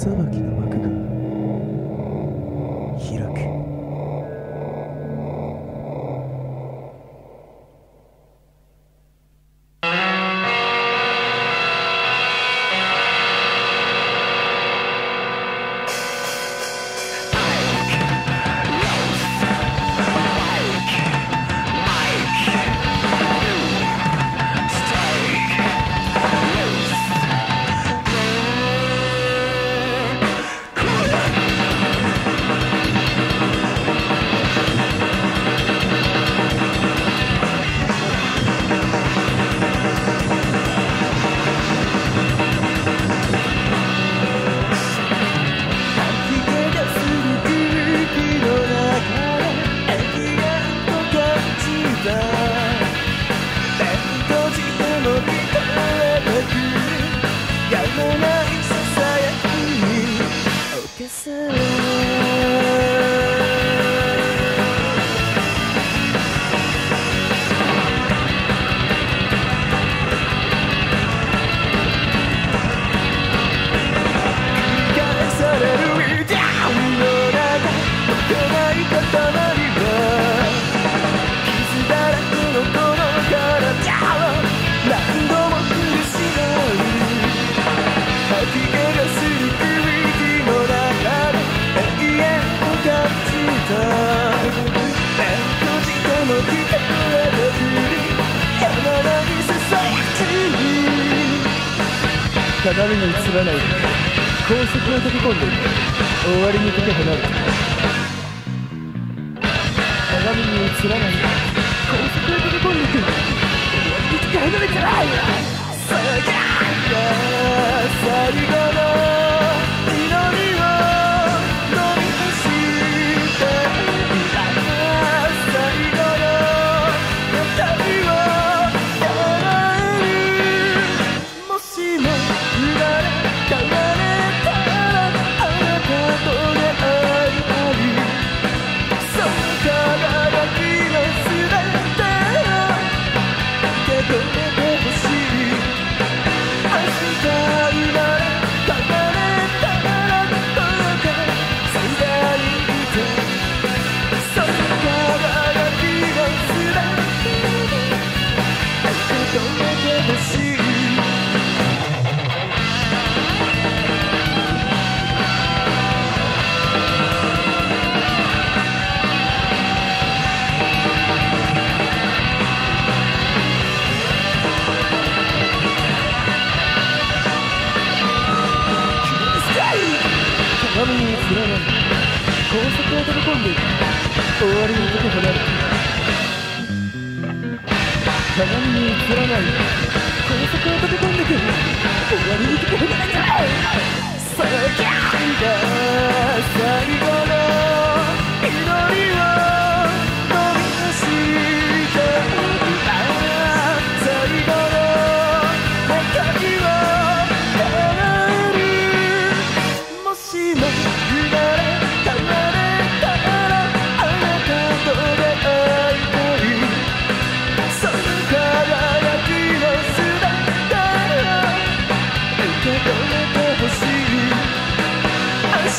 裁きの幕がさまないささやきに侵され鏡に映らない。高速を飛び込んでいく。終わりに解け放る鏡に映らない高速を飛び込んでいく。終わりに解け放ない。the 終わりのことこから鏡に映らない。高速を飛び込んでくる。終わりのことこなる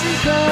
Mexico.